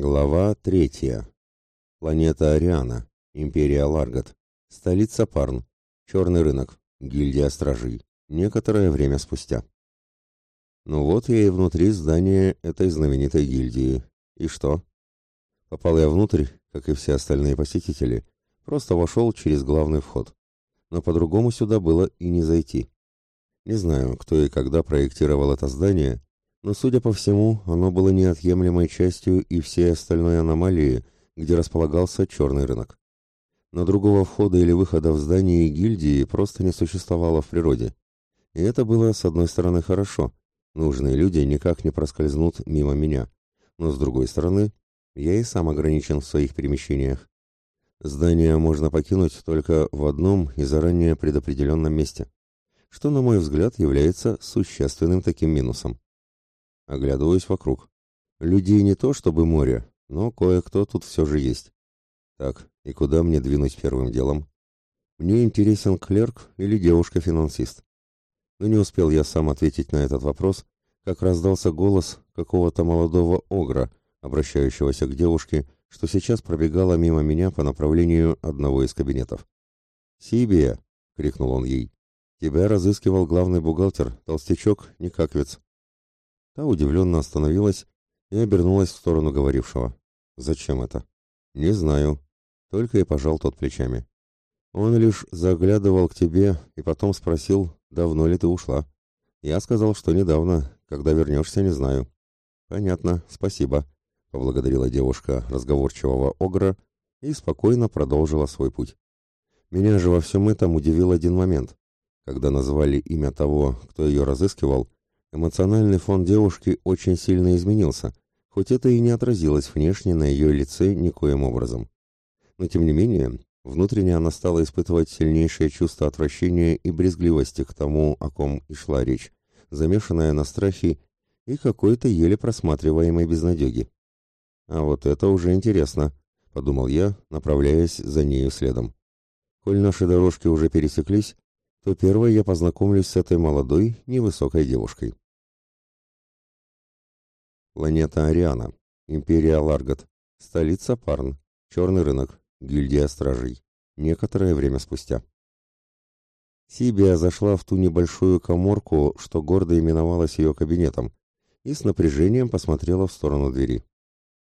Глава третья. Планета Ариана. Империя Ларгат. Столица Парн. Черный рынок. Гильдия Стражей. Некоторое время спустя. Ну вот я и внутри здания этой знаменитой гильдии. И что? Попал я внутрь, как и все остальные посетители, просто вошел через главный вход. Но по-другому сюда было и не зайти. Не знаю, кто и когда проектировал это здание, но, судя по всему, оно было неотъемлемой частью и всей остальной аномалии, где располагался черный рынок. Но другого входа или выхода в здание гильдии просто не существовало в природе. И это было, с одной стороны, хорошо. Нужные люди никак не проскользнут мимо меня. Но, с другой стороны, я и сам ограничен в своих перемещениях. Здание можно покинуть только в одном и заранее предопределенном месте, что, на мой взгляд, является существенным таким минусом. Оглядываюсь вокруг. Людей не то чтобы море, но кое-кто тут все же есть. Так, и куда мне двинуть первым делом? Мне интересен клерк или девушка-финансист. Но не успел я сам ответить на этот вопрос, как раздался голос какого-то молодого огра, обращающегося к девушке, что сейчас пробегала мимо меня по направлению одного из кабинетов. «Сибия!» — крикнул он ей. «Тебя разыскивал главный бухгалтер, толстячок Никаквец. Та удивленно остановилась и обернулась в сторону говорившего. «Зачем это?» «Не знаю». Только и пожал тот плечами. «Он лишь заглядывал к тебе и потом спросил, давно ли ты ушла. Я сказал, что недавно, когда вернешься, не знаю». «Понятно, спасибо», — поблагодарила девушка разговорчивого огра и спокойно продолжила свой путь. Меня же во всем этом удивил один момент. Когда назвали имя того, кто ее разыскивал, Эмоциональный фон девушки очень сильно изменился, хоть это и не отразилось внешне на ее лице никоим образом. Но тем не менее, внутренне она стала испытывать сильнейшее чувство отвращения и брезгливости к тому, о ком и шла речь, замешанная на страхе и какой-то еле просматриваемой безнадеги. «А вот это уже интересно», — подумал я, направляясь за нею следом. «Коль наши дорожки уже пересеклись, то первой я познакомлюсь с этой молодой, невысокой девушкой. Планета Ариана. Империя Ларгат. Столица Парн. Черный рынок. Гильдия стражей. Некоторое время спустя. Сибия зашла в ту небольшую коморку, что гордо именовалась ее кабинетом, и с напряжением посмотрела в сторону двери.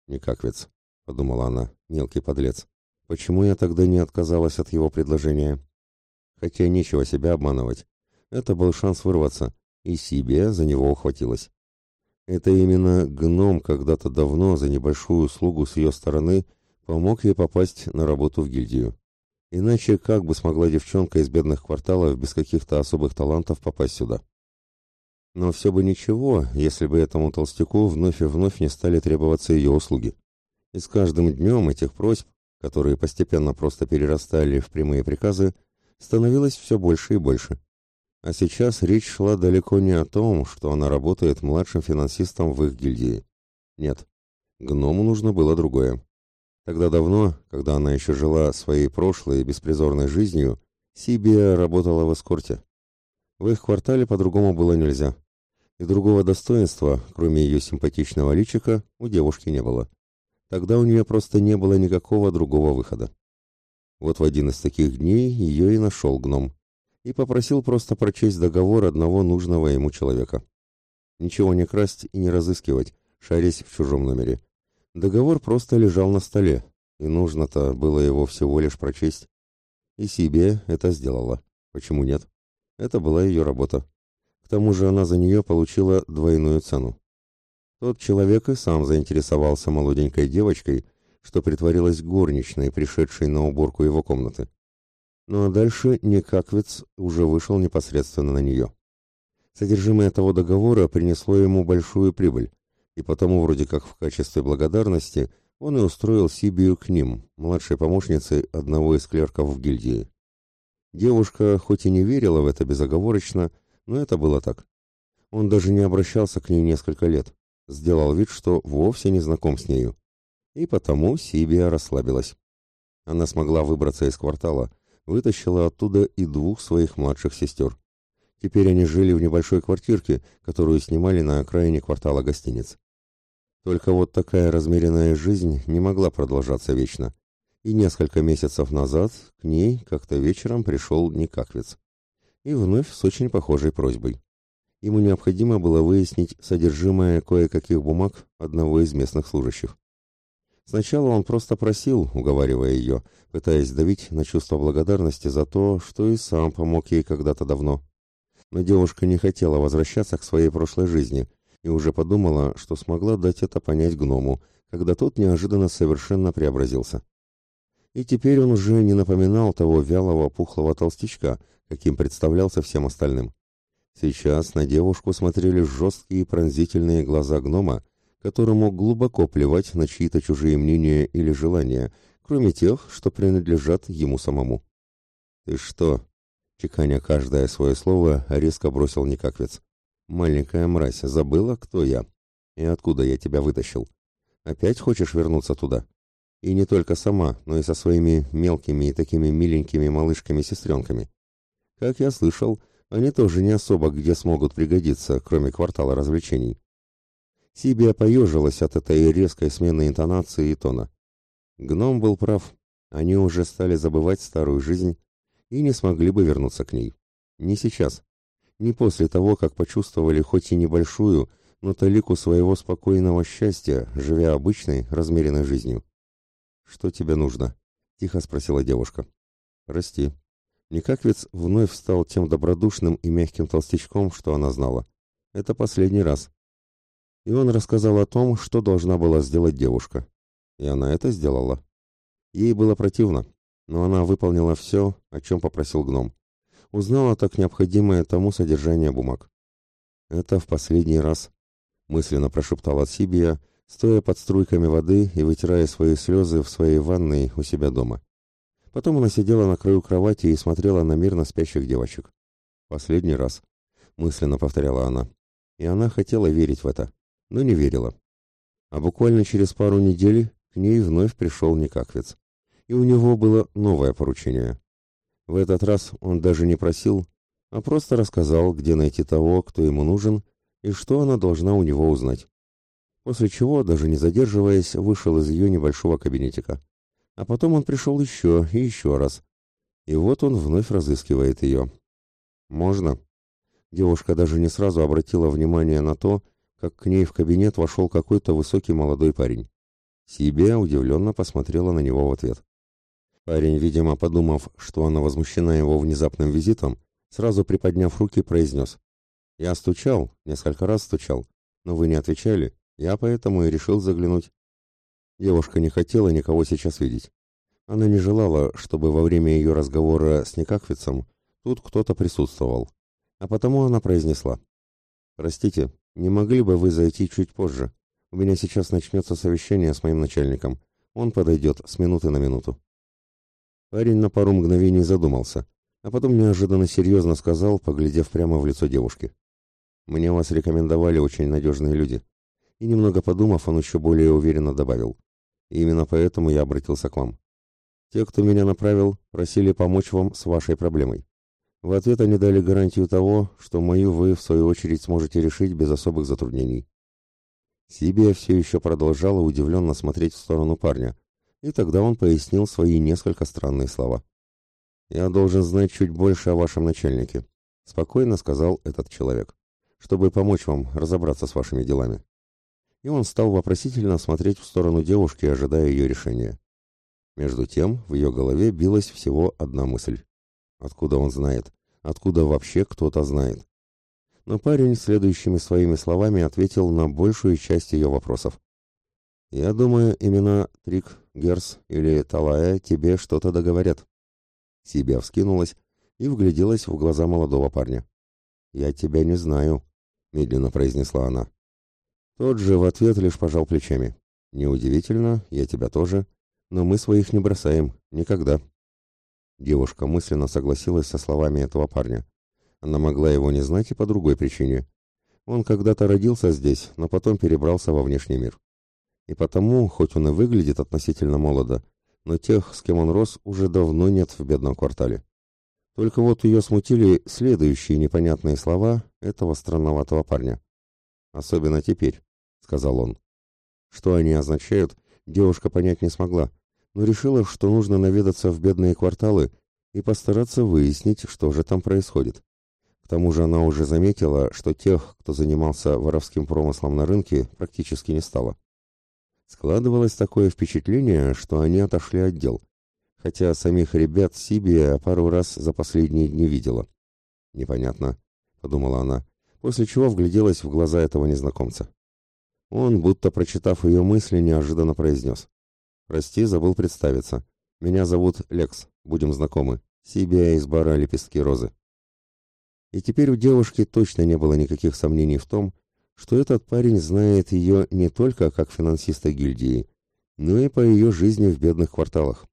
«Никаквец», — подумала она, — «мелкий подлец. Почему я тогда не отказалась от его предложения?» Хотя нечего себя обманывать. Это был шанс вырваться, и Сибия за него ухватилась. Это именно гном когда-то давно за небольшую услугу с ее стороны помог ей попасть на работу в гильдию. Иначе как бы смогла девчонка из бедных кварталов без каких-то особых талантов попасть сюда? Но все бы ничего, если бы этому толстяку вновь и вновь не стали требоваться ее услуги. И с каждым днем этих просьб, которые постепенно просто перерастали в прямые приказы, становилось все больше и больше. А сейчас речь шла далеко не о том, что она работает младшим финансистом в их гильдии. Нет, гному нужно было другое. Тогда давно, когда она еще жила своей прошлой беспризорной жизнью, Сибия работала в эскорте. В их квартале по-другому было нельзя. И другого достоинства, кроме ее симпатичного личика, у девушки не было. Тогда у нее просто не было никакого другого выхода. Вот в один из таких дней ее и нашел гном и попросил просто прочесть договор одного нужного ему человека. Ничего не красть и не разыскивать, шарясь в чужом номере. Договор просто лежал на столе, и нужно-то было его всего лишь прочесть. И себе это сделала. Почему нет? Это была ее работа. К тому же она за нее получила двойную цену. Тот человек и сам заинтересовался молоденькой девочкой, что притворилась горничной, пришедшей на уборку его комнаты. Ну а дальше Никаквец уже вышел непосредственно на нее. Содержимое того договора принесло ему большую прибыль, и потому вроде как в качестве благодарности он и устроил Сибию к ним, младшей помощницей одного из клерков в гильдии. Девушка хоть и не верила в это безоговорочно, но это было так. Он даже не обращался к ней несколько лет, сделал вид, что вовсе не знаком с нею. И потому Сибия расслабилась. Она смогла выбраться из квартала, вытащила оттуда и двух своих младших сестер. Теперь они жили в небольшой квартирке, которую снимали на окраине квартала гостиниц. Только вот такая размеренная жизнь не могла продолжаться вечно. И несколько месяцев назад к ней как-то вечером пришел Никаквец. И вновь с очень похожей просьбой. Ему необходимо было выяснить содержимое кое-каких бумаг одного из местных служащих. Сначала он просто просил, уговаривая ее, пытаясь давить на чувство благодарности за то, что и сам помог ей когда-то давно. Но девушка не хотела возвращаться к своей прошлой жизни и уже подумала, что смогла дать это понять гному, когда тот неожиданно совершенно преобразился. И теперь он уже не напоминал того вялого пухлого толстячка, каким представлялся всем остальным. Сейчас на девушку смотрели жесткие пронзительные глаза гнома, которому глубоко плевать на чьи-то чужие мнения или желания, кроме тех, что принадлежат ему самому. «Ты что?» — чеканя каждое свое слово, резко бросил Никаквец. «Маленькая мразь, забыла, кто я? И откуда я тебя вытащил? Опять хочешь вернуться туда? И не только сама, но и со своими мелкими и такими миленькими малышками-сестренками. Как я слышал, они тоже не особо где смогут пригодиться, кроме квартала развлечений. Сибия поежилась от этой резкой смены интонации и тона. Гном был прав. Они уже стали забывать старую жизнь и не смогли бы вернуться к ней. Не сейчас. Не после того, как почувствовали хоть и небольшую, но талику своего спокойного счастья, живя обычной, размеренной жизнью. «Что тебе нужно?» — тихо спросила девушка. «Прости». Никаквец вновь стал тем добродушным и мягким толстячком, что она знала. «Это последний раз и он рассказал о том, что должна была сделать девушка. И она это сделала. Ей было противно, но она выполнила все, о чем попросил гном. Узнала так необходимое тому содержание бумаг. «Это в последний раз», — мысленно прошептала Сибия, стоя под струйками воды и вытирая свои слезы в своей ванной у себя дома. Потом она сидела на краю кровати и смотрела на мирно спящих девочек. «Последний раз», — мысленно повторяла она. И она хотела верить в это но не верила. А буквально через пару недель к ней вновь пришел Никаквец. И у него было новое поручение. В этот раз он даже не просил, а просто рассказал, где найти того, кто ему нужен, и что она должна у него узнать. После чего, даже не задерживаясь, вышел из ее небольшого кабинетика. А потом он пришел еще и еще раз. И вот он вновь разыскивает ее. «Можно?» Девушка даже не сразу обратила внимание на то, как к ней в кабинет вошел какой-то высокий молодой парень. Сибия удивленно посмотрела на него в ответ. Парень, видимо, подумав, что она возмущена его внезапным визитом, сразу приподняв руки, произнес. «Я стучал, несколько раз стучал, но вы не отвечали, я поэтому и решил заглянуть». Девушка не хотела никого сейчас видеть. Она не желала, чтобы во время ее разговора с Никаквицем тут кто-то присутствовал. А потому она произнесла. «Простите, не могли бы вы зайти чуть позже? У меня сейчас начнется совещание с моим начальником. Он подойдет с минуты на минуту. Парень на пару мгновений задумался, а потом неожиданно серьезно сказал, поглядев прямо в лицо девушки. «Мне вас рекомендовали очень надежные люди». И немного подумав, он еще более уверенно добавил. И именно поэтому я обратился к вам. Те, кто меня направил, просили помочь вам с вашей проблемой. В ответ они дали гарантию того, что мою вы, в свою очередь, сможете решить без особых затруднений. Сибия все еще продолжала удивленно смотреть в сторону парня, и тогда он пояснил свои несколько странные слова. «Я должен знать чуть больше о вашем начальнике», — спокойно сказал этот человек, «чтобы помочь вам разобраться с вашими делами». И он стал вопросительно смотреть в сторону девушки, ожидая ее решения. Между тем в ее голове билась всего одна мысль. Откуда он знает? Откуда вообще кто-то знает? Но парень следующими своими словами ответил на большую часть ее вопросов. «Я думаю, имена Трик, Герс или Талая тебе что-то договорят». Сибия вскинулась и вгляделась в глаза молодого парня. «Я тебя не знаю», — медленно произнесла она. Тот же в ответ лишь пожал плечами. «Неудивительно, я тебя тоже, но мы своих не бросаем, никогда». Девушка мысленно согласилась со словами этого парня. Она могла его не знать и по другой причине. Он когда-то родился здесь, но потом перебрался во внешний мир. И потому, хоть он и выглядит относительно молодо, но тех, с кем он рос, уже давно нет в бедном квартале. Только вот ее смутили следующие непонятные слова этого странноватого парня. «Особенно теперь», — сказал он. Что они означают, девушка понять не смогла, но решила, что нужно наведаться в бедные кварталы и постараться выяснить, что же там происходит. К тому же она уже заметила, что тех, кто занимался воровским промыслом на рынке, практически не стало. Складывалось такое впечатление, что они отошли от дел, хотя самих ребят Сибия пару раз за последние дни видела. «Непонятно», — подумала она, после чего вгляделась в глаза этого незнакомца. Он, будто прочитав ее мысли, неожиданно произнес. «Прости, забыл представиться. Меня зовут Лекс, будем знакомы. Сибия из бара «Лепестки розы». И теперь у девушки точно не было никаких сомнений в том, что этот парень знает ее не только как финансиста гильдии, но и по ее жизни в бедных кварталах.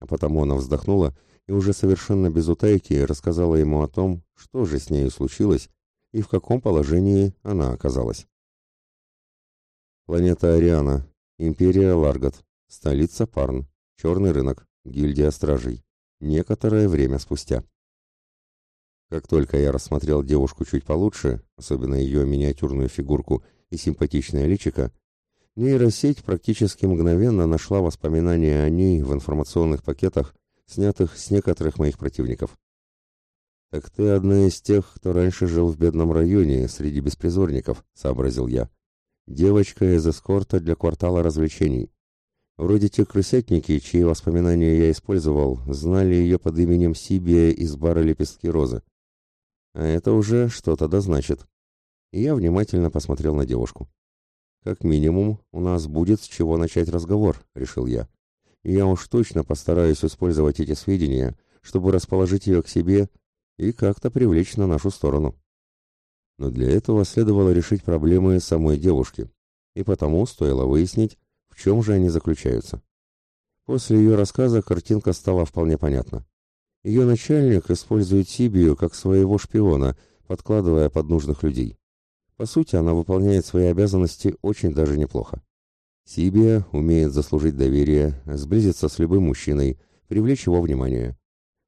А потому она вздохнула и уже совершенно без утайки рассказала ему о том, что же с нею случилось и в каком положении она оказалась. Планета Ариана, Империя Ларгат, столица Парн, черный рынок, гильдия стражей. Некоторое время спустя. Как только я рассмотрел девушку чуть получше, особенно ее миниатюрную фигурку и симпатичное личико, нейросеть практически мгновенно нашла воспоминания о ней в информационных пакетах, снятых с некоторых моих противников. «Так ты одна из тех, кто раньше жил в бедном районе, среди беспризорников», — сообразил я. «Девочка из эскорта для квартала развлечений. Вроде те крысятники, чьи воспоминания я использовал, знали ее под именем Сибия из бара «Лепестки розы». А это уже что-то да значит. И я внимательно посмотрел на девушку. Как минимум, у нас будет с чего начать разговор, решил я. И я уж точно постараюсь использовать эти сведения, чтобы расположить ее к себе и как-то привлечь на нашу сторону. Но для этого следовало решить проблемы самой девушки, и потому стоило выяснить, в чем же они заключаются. После ее рассказа картинка стала вполне понятна. Ее начальник использует Сибию как своего шпиона, подкладывая под нужных людей. По сути, она выполняет свои обязанности очень даже неплохо. Сибия умеет заслужить доверие, сблизиться с любым мужчиной, привлечь его внимание.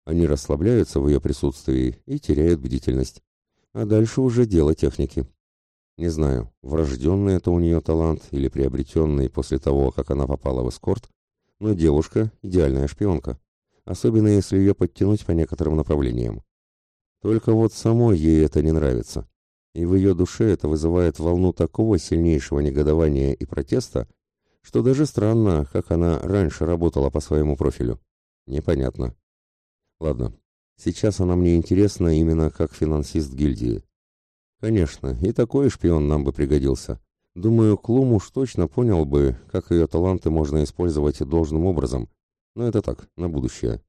Они расслабляются в ее присутствии и теряют бдительность. А дальше уже дело техники. Не знаю, врожденный это у нее талант или приобретенный после того, как она попала в эскорт, но девушка – идеальная шпионка особенно если ее подтянуть по некоторым направлениям. Только вот самой ей это не нравится, и в ее душе это вызывает волну такого сильнейшего негодования и протеста, что даже странно, как она раньше работала по своему профилю. Непонятно. Ладно, сейчас она мне интересна именно как финансист гильдии. Конечно, и такой шпион нам бы пригодился. Думаю, Клум уж точно понял бы, как ее таланты можно использовать должным образом, но это так, на будущее.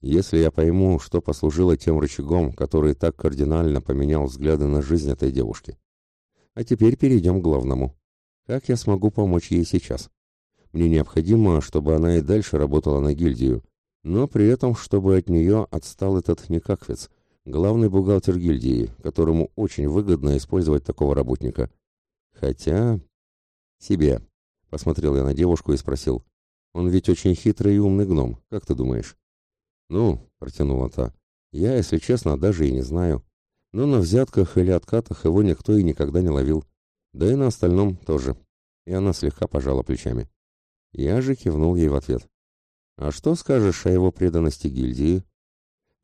Если я пойму, что послужило тем рычагом, который так кардинально поменял взгляды на жизнь этой девушки. А теперь перейдем к главному. Как я смогу помочь ей сейчас? Мне необходимо, чтобы она и дальше работала на гильдию, но при этом, чтобы от нее отстал этот Никаквец, главный бухгалтер гильдии, которому очень выгодно использовать такого работника. Хотя... Себе. Посмотрел я на девушку и спросил. Он ведь очень хитрый и умный гном, как ты думаешь? Ну, протянула та, я, если честно, даже и не знаю. Но на взятках или откатах его никто и никогда не ловил. Да и на остальном тоже. И она слегка пожала плечами. Я же кивнул ей в ответ. «А что скажешь о его преданности гильдии?»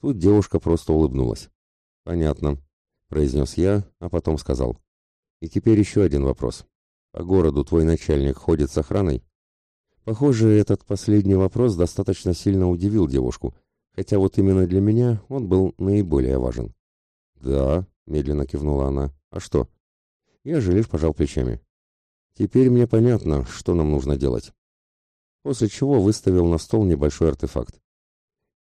Тут девушка просто улыбнулась. «Понятно», — произнес я, а потом сказал. «И теперь еще один вопрос. По городу твой начальник ходит с охраной?» Похоже, этот последний вопрос достаточно сильно удивил девушку, хотя вот именно для меня он был наиболее важен. «Да», — медленно кивнула она, — «а что?» Я лишь пожал плечами. «Теперь мне понятно, что нам нужно делать». После чего выставил на стол небольшой артефакт.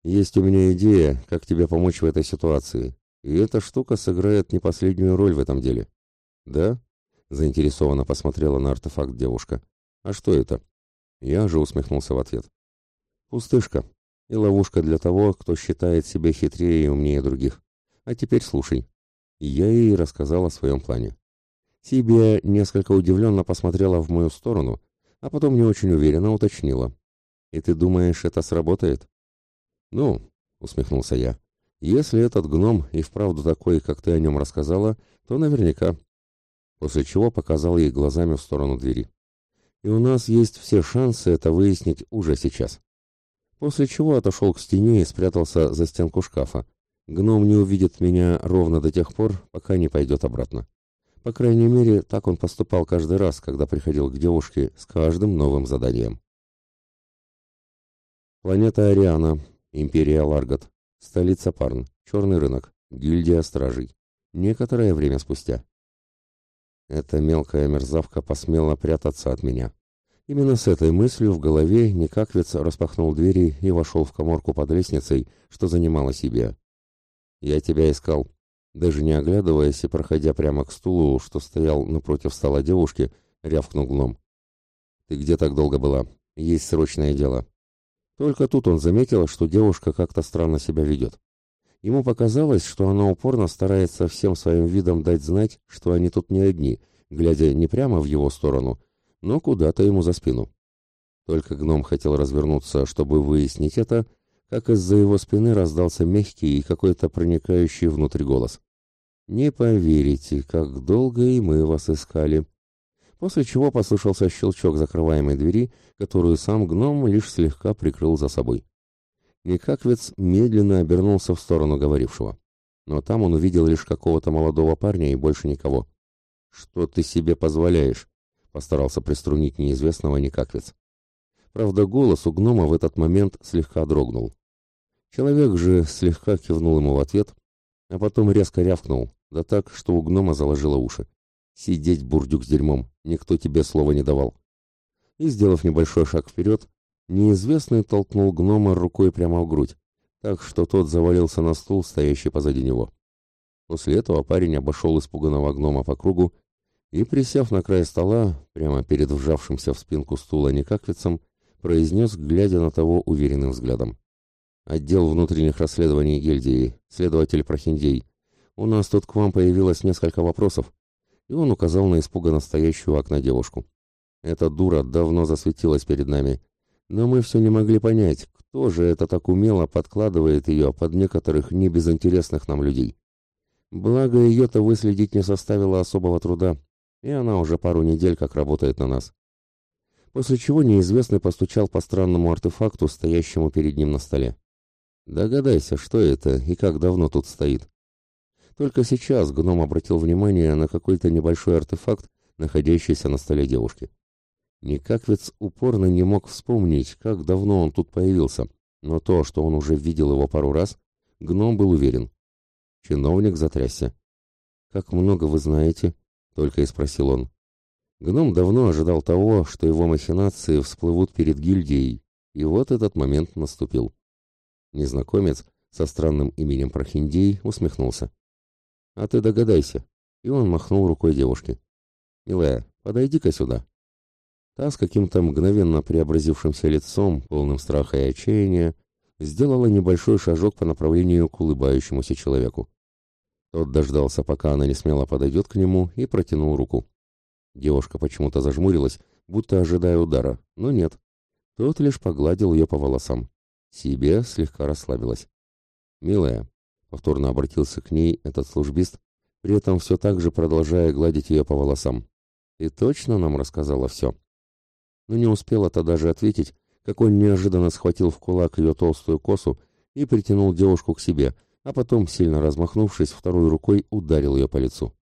«Есть у меня идея, как тебе помочь в этой ситуации, и эта штука сыграет не последнюю роль в этом деле». «Да?» — заинтересованно посмотрела на артефакт девушка. «А что это?» Я же усмехнулся в ответ. Пустышка. И ловушка для того, кто считает себя хитрее и умнее других. А теперь слушай. Я ей рассказал о своем плане. Сибия несколько удивленно посмотрела в мою сторону, а потом не очень уверенно уточнила. «И ты думаешь, это сработает?» «Ну», — усмехнулся я, — «если этот гном и вправду такой, как ты о нем рассказала, то наверняка». После чего показал ей глазами в сторону двери. и у нас есть все шансы это выяснить уже сейчас. После чего отошел к стене и спрятался за стенку шкафа. Гном не увидит меня ровно до тех пор, пока не пойдет обратно. По крайней мере, так он поступал каждый раз, когда приходил к девушке с каждым новым заданием. Планета Ариана, Империя Ларгат, столица Парн, черный рынок, гильдия стражей. Некоторое время спустя. Эта мелкая мерзавка посмела прятаться от меня. Именно с этой мыслью в голове Никаквец распахнул двери и вошел в коморку под лестницей, что занимала себе. «Я тебя искал». Даже не оглядываясь и проходя прямо к стулу, что стоял напротив стола девушки, рявкнул гном. «Ты где так долго была? Есть срочное дело». Только тут он заметил, что девушка как-то странно себя ведет. Ему показалось, что она упорно старается всем своим видом дать знать, что они тут не одни, глядя не прямо в его сторону, но куда-то ему за спину. Только гном хотел развернуться, чтобы выяснить это, как из-за его спины раздался мягкий и какой-то проникающий внутрь голос. «Не поверите, как долго и мы вас искали». После чего послышался щелчок закрываемой двери, которую сам гном лишь слегка прикрыл за собой. Никаквец медленно обернулся в сторону говорившего. Но там он увидел лишь какого-то молодого парня и больше никого. «Что ты себе позволяешь?» — постарался приструнить неизвестного Никаквец. Правда, голос у гнома в этот момент слегка дрогнул. Человек же слегка кивнул ему в ответ, а потом резко рявкнул, да так, что у гнома заложило уши. «Сидеть, бурдюк с дерьмом, никто тебе слова не давал». И, сделав небольшой шаг вперед, Неизвестный толкнул гнома рукой прямо в грудь, так что тот завалился на стул, стоящий позади него. После этого парень обошел испуганного гнома по кругу и, присев на край стола, прямо перед вжавшимся в спинку стула некаквицем, произнес, глядя на того уверенным взглядом. «Отдел внутренних расследований гильдии, следователь Прохиндей, у нас тут к вам появилось несколько вопросов». И он указал на испуганно стоящую окна девушку. «Эта дура давно засветилась перед нами, но мы все не могли понять, кто же это так умело подкладывает ее под некоторых небезынтересных нам людей. Благо, ее-то выследить не составило особого труда, и она уже пару недель как работает на нас. После чего неизвестный постучал по странному артефакту, стоящему перед ним на столе. Догадайся, что это и как давно тут стоит. Только сейчас гном обратил внимание на какой-то небольшой артефакт, находящийся на столе девушки. Никаквец упорно не мог вспомнить, как давно он тут появился, но то, что он уже видел его пару раз, гном был уверен. Чиновник затрясся. «Как много вы знаете?» — только и спросил он. Гном давно ожидал того, что его махинации всплывут перед гильдией, и вот этот момент наступил. Незнакомец со странным именем Прохиндей усмехнулся. «А ты догадайся!» И он махнул рукой девушке. «Милая, подойди-ка сюда!» Та с каким-то мгновенно преобразившимся лицом, полным страха и отчаяния, сделала небольшой шажок по направлению к улыбающемуся человеку. Тот дождался, пока она не смело подойдет к нему, и протянул руку. Девушка почему-то зажмурилась, будто ожидая удара, но нет. Тот лишь погладил ее по волосам. Себе слегка расслабилась. «Милая», — повторно обратился к ней этот службист, при этом все так же продолжая гладить ее по волосам. «Ты точно нам рассказала все?» но не успела-то даже ответить, как он неожиданно схватил в кулак ее толстую косу и притянул девушку к себе, а потом, сильно размахнувшись, второй рукой ударил ее по лицу.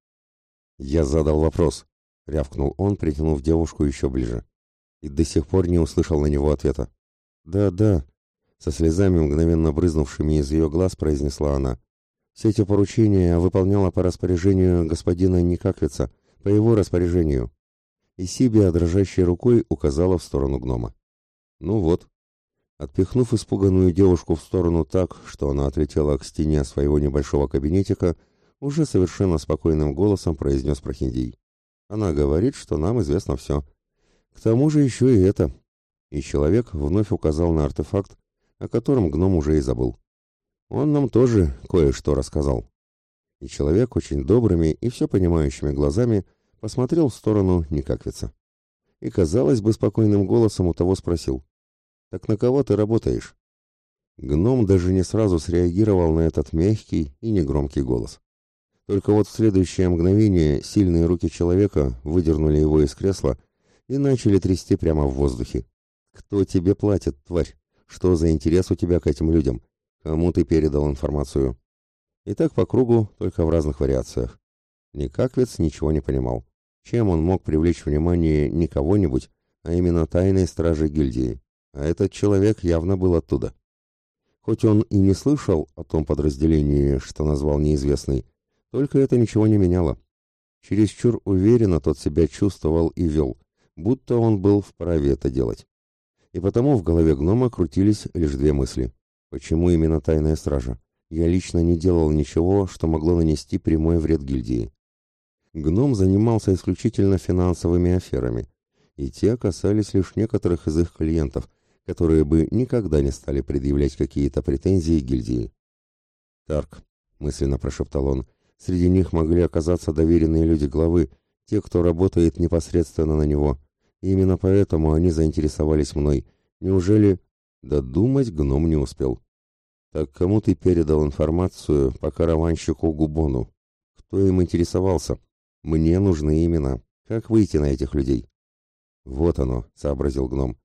«Я задал вопрос», — рявкнул он, притянув девушку еще ближе. И до сих пор не услышал на него ответа. «Да, да», — со слезами, мгновенно брызнувшими из ее глаз, произнесла она. «Все эти поручения выполняла по распоряжению господина Никаквица, по его распоряжению и Сибия дрожащей рукой указала в сторону гнома. «Ну вот». Отпихнув испуганную девушку в сторону так, что она отлетела к стене своего небольшого кабинетика, уже совершенно спокойным голосом произнес Прохиндий. «Она говорит, что нам известно все. К тому же еще и это». И человек вновь указал на артефакт, о котором гном уже и забыл. «Он нам тоже кое-что рассказал». И человек очень добрыми и все понимающими глазами посмотрел в сторону Никаквица. И, казалось бы, спокойным голосом у того спросил. «Так на кого ты работаешь?» Гном даже не сразу среагировал на этот мягкий и негромкий голос. Только вот в следующее мгновение сильные руки человека выдернули его из кресла, и начали трясти прямо в воздухе. «Кто тебе платит, тварь? Что за интерес у тебя к этим людям? Кому ты передал информацию?» И так по кругу, только в разных вариациях. Никаквец ничего не понимал. Чем он мог привлечь внимание не кого-нибудь, а именно тайной стражи гильдии? А этот человек явно был оттуда. Хоть он и не слышал о том подразделении, что назвал неизвестный, только это ничего не меняло. Чересчур уверенно тот себя чувствовал и вел, будто он был вправе это делать. И потому в голове гнома крутились лишь две мысли. Почему именно тайная стража? Я лично не делал ничего, что могло нанести прямой вред гильдии. Гном занимался исключительно финансовыми аферами, и те касались лишь некоторых из их клиентов, которые бы никогда не стали предъявлять какие-то претензии гильдии. «Тарк», — мысленно прошептал он, — «среди них могли оказаться доверенные люди главы, те, кто работает непосредственно на него. Именно поэтому они заинтересовались мной. Неужели...» Додумать гном не успел. «Так кому ты передал информацию по караванщику Губону? Кто им интересовался? Мне нужны имена. Как выйти на этих людей?» «Вот оно», — сообразил гном.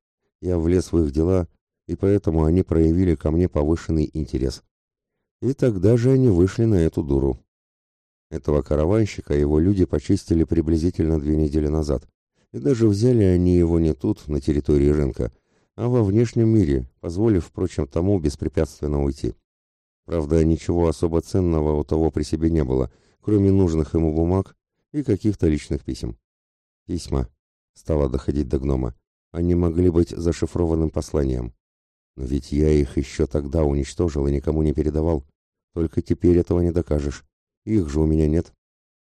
«Я влез в их дела, и поэтому они проявили ко мне повышенный интерес. И тогда же они вышли на эту дуру. Этого караванщика его люди почистили приблизительно две недели назад, и даже взяли они его не тут, на территории рынка, а во внешнем мире, позволив, впрочем, тому беспрепятственно уйти. Правда, ничего особо ценного у того при себе не было, кроме нужных ему бумаг и каких-то личных писем. Письма. Стало доходить до гнома. Они могли быть зашифрованным посланием. Но ведь я их еще тогда уничтожил и никому не передавал. Только теперь этого не докажешь. Их же у меня нет.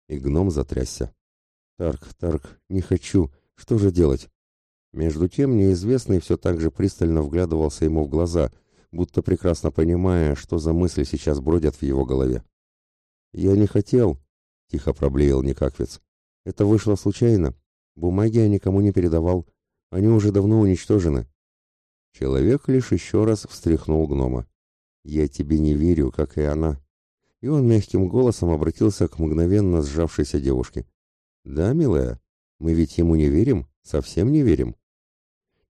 И гном затрясся. Тарк, Тарк, не хочу. Что же делать? Между тем неизвестный все так же пристально вглядывался ему в глаза, будто прекрасно понимая, что за мысли сейчас бродят в его голове. «Я не хотел», — тихо проблеял Никаквец. «Это вышло случайно. Бумаги я никому не передавал. Они уже давно уничтожены». Человек лишь еще раз встряхнул гнома. «Я тебе не верю, как и она». И он мягким голосом обратился к мгновенно сжавшейся девушке. «Да, милая, мы ведь ему не верим, совсем не верим».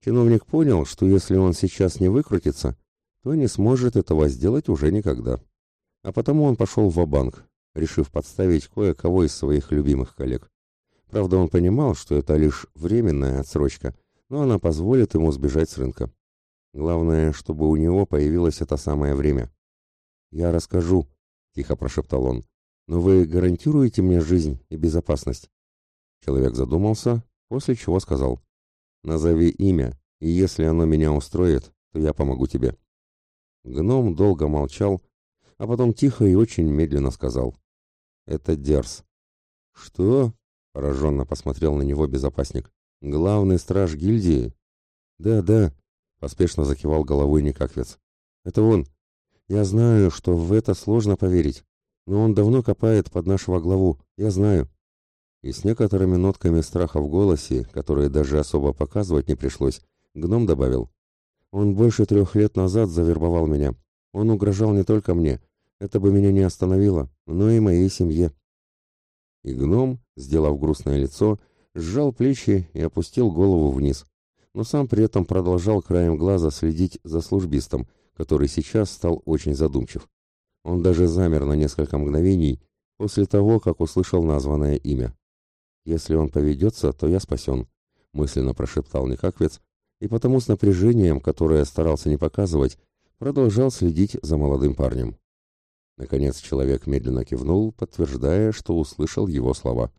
Чиновник понял, что если он сейчас не выкрутится, то не сможет этого сделать уже никогда. А потому он пошел в банк решив подставить кое-кого из своих любимых коллег. Правда, он понимал, что это лишь временная отсрочка, но она позволит ему сбежать с рынка. Главное, чтобы у него появилось это самое время. «Я расскажу», — тихо прошептал он, — «но вы гарантируете мне жизнь и безопасность?» Человек задумался, после чего сказал, «Назови имя, и если оно меня устроит, то я помогу тебе». Гном долго молчал, а потом тихо и очень медленно сказал, «Это Дерс». «Что?» — пораженно посмотрел на него безопасник. «Главный страж гильдии?» «Да, да», — поспешно закивал головой Никаквец. «Это он. Я знаю, что в это сложно поверить, но он давно копает под нашего главу, я знаю». И с некоторыми нотками страха в голосе, которые даже особо показывать не пришлось, гном добавил. «Он больше трех лет назад завербовал меня. Он угрожал не только мне, это бы меня не остановило, но и моей семье». И гном, сделав грустное лицо, сжал плечи и опустил голову вниз, но сам при этом продолжал краем глаза следить за службистом, который сейчас стал очень задумчив. Он даже замер на несколько мгновений после того, как услышал названное имя. «Если он поведется, то я спасен», — мысленно прошептал Никаквец, и потому с напряжением, которое старался не показывать, продолжал следить за молодым парнем. Наконец человек медленно кивнул, подтверждая, что услышал его слова.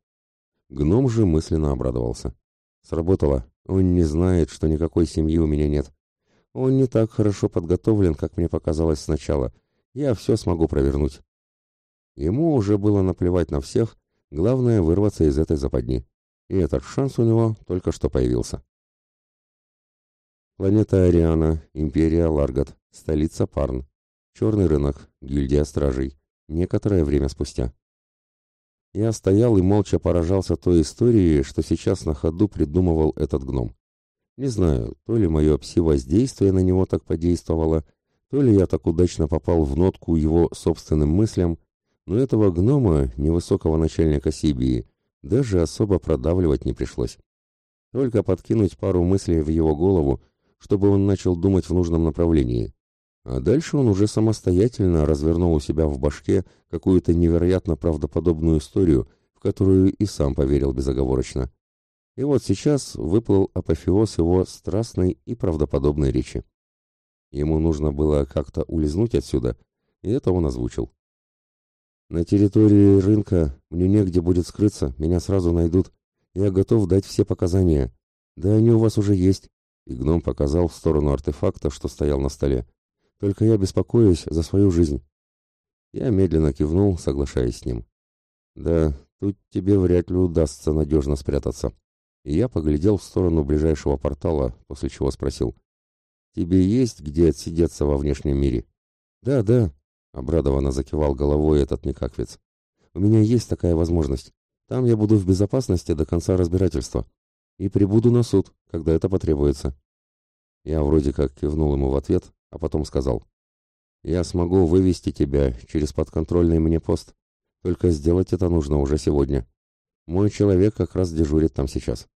Гном же мысленно обрадовался. Сработало. Он не знает, что никакой семьи у меня нет. Он не так хорошо подготовлен, как мне показалось сначала. Я все смогу провернуть. Ему уже было наплевать на всех, главное вырваться из этой западни. И этот шанс у него только что появился. Планета Ариана, Империя Ларгат, столица Парн. Черный рынок, гильдия стражей. Некоторое время спустя. Я стоял и молча поражался той истории, что сейчас на ходу придумывал этот гном. Не знаю, то ли мое пси-воздействие на него так подействовало, то ли я так удачно попал в нотку его собственным мыслям, но этого гнома, невысокого начальника Сибии, даже особо продавливать не пришлось. только подкинуть пару мыслей в его голову, чтобы он начал думать в нужном направлении. А дальше он уже самостоятельно развернул у себя в башке какую-то невероятно правдоподобную историю, в которую и сам поверил безоговорочно. И вот сейчас выплыл апофеоз его страстной и правдоподобной речи. Ему нужно было как-то улизнуть отсюда, и это он озвучил. «На территории рынка мне негде будет скрыться, меня сразу найдут. Я готов дать все показания. Да они у вас уже есть». И гном показал в сторону артефакта, что стоял на столе. «Только я беспокоюсь за свою жизнь». Я медленно кивнул, соглашаясь с ним. «Да, тут тебе вряд ли удастся надежно спрятаться». И я поглядел в сторону ближайшего портала, после чего спросил. «Тебе есть где отсидеться во внешнем мире?» «Да, да», — обрадованно закивал головой этот никаквец. «У меня есть такая возможность. Там я буду в безопасности до конца разбирательства. И прибуду на суд, когда это потребуется». Я вроде как кивнул ему в ответ, а потом сказал. «Я смогу вывести тебя через подконтрольный мне пост. Только сделать это нужно уже сегодня. Мой человек как раз дежурит там сейчас».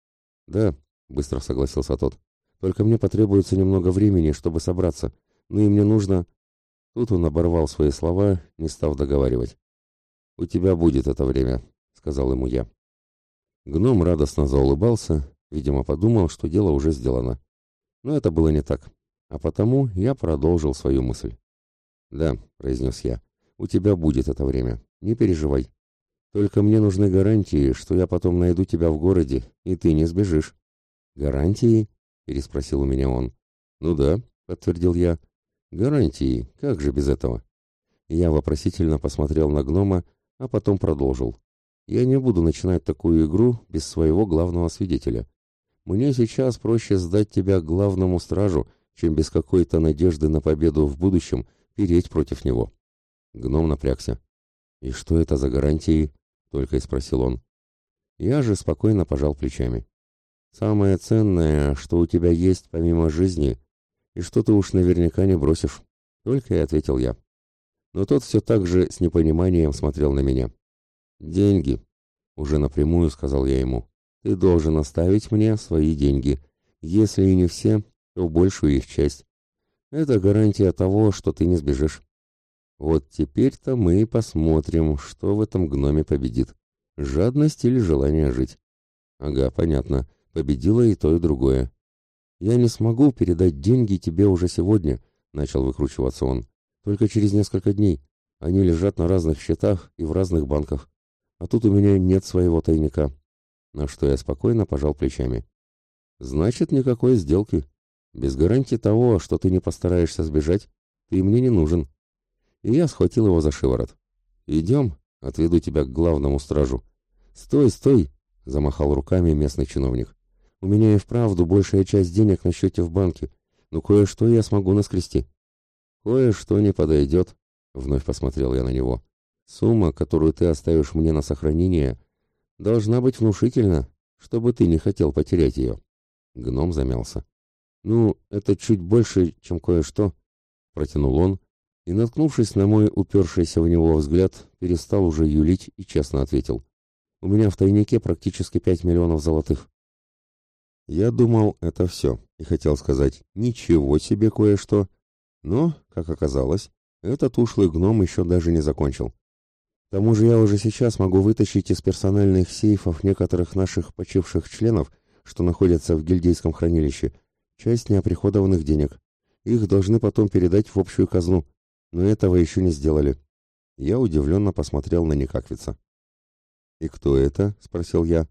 «Да», — быстро согласился тот. «Только мне потребуется немного времени, чтобы собраться. Ну и мне нужно...» Тут он оборвал свои слова, не став договаривать. «У тебя будет это время», — сказал ему я. Гном радостно заулыбался, видимо, подумал, что дело уже сделано. Но это было не так, а потому я продолжил свою мысль. «Да», — произнес я, — «у тебя будет это время, не переживай. Только мне нужны гарантии, что я потом найду тебя в городе, и ты не сбежишь». «Гарантии?» — переспросил у меня он. «Ну да», — подтвердил я, — Гарантии, как же без этого? Я вопросительно посмотрел на гнома, а потом продолжил. Я не буду начинать такую игру без своего главного свидетеля. Мне сейчас проще сдать тебя главному стражу, чем без какой-то надежды на победу в будущем переть против него. Гном напрягся. «И что это за гарантии?» — только и спросил он. Я же спокойно пожал плечами. «Самое ценное, что у тебя есть помимо жизни, и что ты уж наверняка не бросишь. Только и ответил я. Но тот все так же с непониманием смотрел на меня. «Деньги», — уже напрямую сказал я ему. «Ты должен оставить мне свои деньги. Если и не все, то большую их часть. Это гарантия того, что ты не сбежишь. Вот теперь-то мы и посмотрим, что в этом гноме победит. Жадность или желание жить. Ага, понятно. Победило и то, и другое. «Я не смогу передать деньги тебе уже сегодня», — начал выкручиваться он. «Только через несколько дней. Они лежат на разных счетах и в разных банках. А тут у меня нет своего тайника». На что я спокойно пожал плечами. «Значит, никакой сделки. Без гарантии того, что ты не постараешься сбежать, ты мне не нужен». И я схватил его за шиворот. «Идем, отведу тебя к главному стражу». «Стой, стой!» — замахал руками местный чиновник. У меня и вправду большая часть денег на счете в банке, но кое-что я смогу наскрести. Кое-что не подойдет, — вновь посмотрел я на него. Сумма, которую ты оставишь мне на сохранение, должна быть внушительна, чтобы ты не хотел потерять ее. Гном замялся. Ну, это чуть больше, чем кое-что, — протянул он, и, наткнувшись на мой упершийся в него взгляд, перестал уже юлить и честно ответил. У меня в тайнике практически пять миллионов золотых. Я думал, это все, и хотел сказать «ничего себе кое-что», но, как оказалось, этот ушлый гном еще даже не закончил. К тому же я уже сейчас могу вытащить из персональных сейфов некоторых наших почивших членов, что находятся в гильдейском хранилище, часть неоприходованных денег. Их должны потом передать в общую казну, но этого еще не сделали. Я удивленно посмотрел на Никаквица. «И кто это?» — спросил я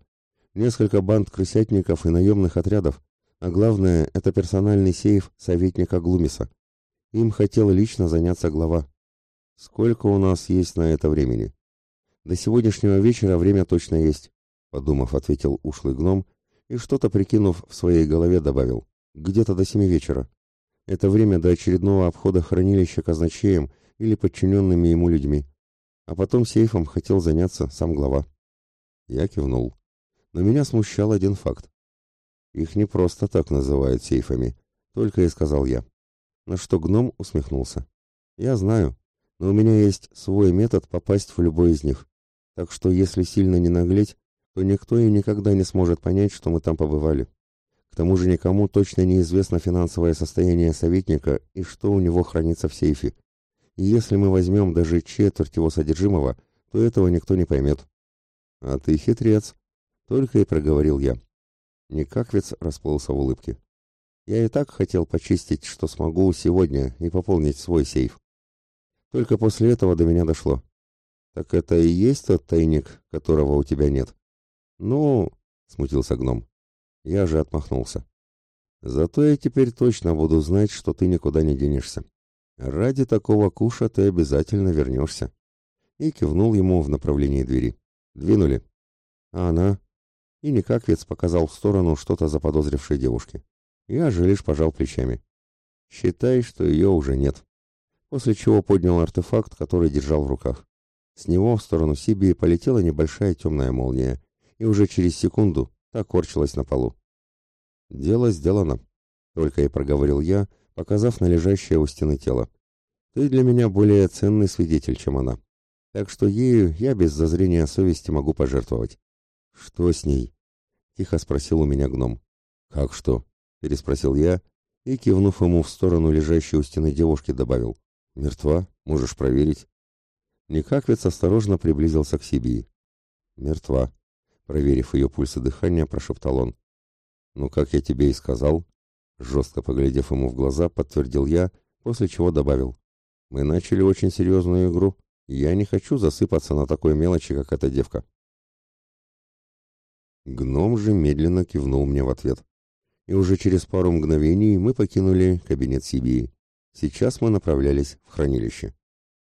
несколько банд крысятников и наемных отрядов, а главное, это персональный сейф советника Глумиса. Им хотел лично заняться глава. Сколько у нас есть на это времени? До сегодняшнего вечера время точно есть, подумав, ответил ушлый гном и что-то прикинув в своей голове добавил. Где-то до семи вечера. Это время до очередного обхода хранилища казначеем или подчиненными ему людьми. А потом сейфом хотел заняться сам глава. Я кивнул. Но меня смущал один факт. Их не просто так называют сейфами, только и сказал я. На что гном усмехнулся. Я знаю, но у меня есть свой метод попасть в любой из них. Так что если сильно не наглеть, то никто и никогда не сможет понять, что мы там побывали. К тому же никому точно неизвестно финансовое состояние советника и что у него хранится в сейфе. И если мы возьмем даже четверть его содержимого, то этого никто не поймет. А ты хитрец, только и проговорил я. Никаквец расплылся в улыбке. Я и так хотел почистить, что смогу сегодня, и пополнить свой сейф. Только после этого до меня дошло. Так это и есть тот тайник, которого у тебя нет? Ну, смутился гном. Я же отмахнулся. Зато я теперь точно буду знать, что ты никуда не денешься. Ради такого куша ты обязательно вернешься. И кивнул ему в направлении двери. Двинули. А она? И никаквец показал в сторону что-то заподозрившей девушки. Я же лишь пожал плечами. Считай, что ее уже нет после чего поднял артефакт, который держал в руках. С него в сторону Сибии полетела небольшая темная молния, и уже через секунду та корчилась на полу. «Дело сделано», — только и проговорил я, показав на лежащее у стены тело. «Ты для меня более ценный свидетель, чем она. Так что ею я без зазрения совести могу пожертвовать». «Что с ней?» — тихо спросил у меня гном. «Как что?» — переспросил я и, кивнув ему в сторону лежащей у стены девушки, добавил. Мертва, можешь проверить. Никаквец осторожно приблизился к Сибии. Мертва. Проверив ее пульс и дыхание, прошептал он. Ну, как я тебе и сказал. Жестко поглядев ему в глаза, подтвердил я, после чего добавил. Мы начали очень серьезную игру. Я не хочу засыпаться на такой мелочи, как эта девка. Гном же медленно кивнул мне в ответ. И уже через пару мгновений мы покинули кабинет Сибии. Сейчас мы направлялись в хранилище.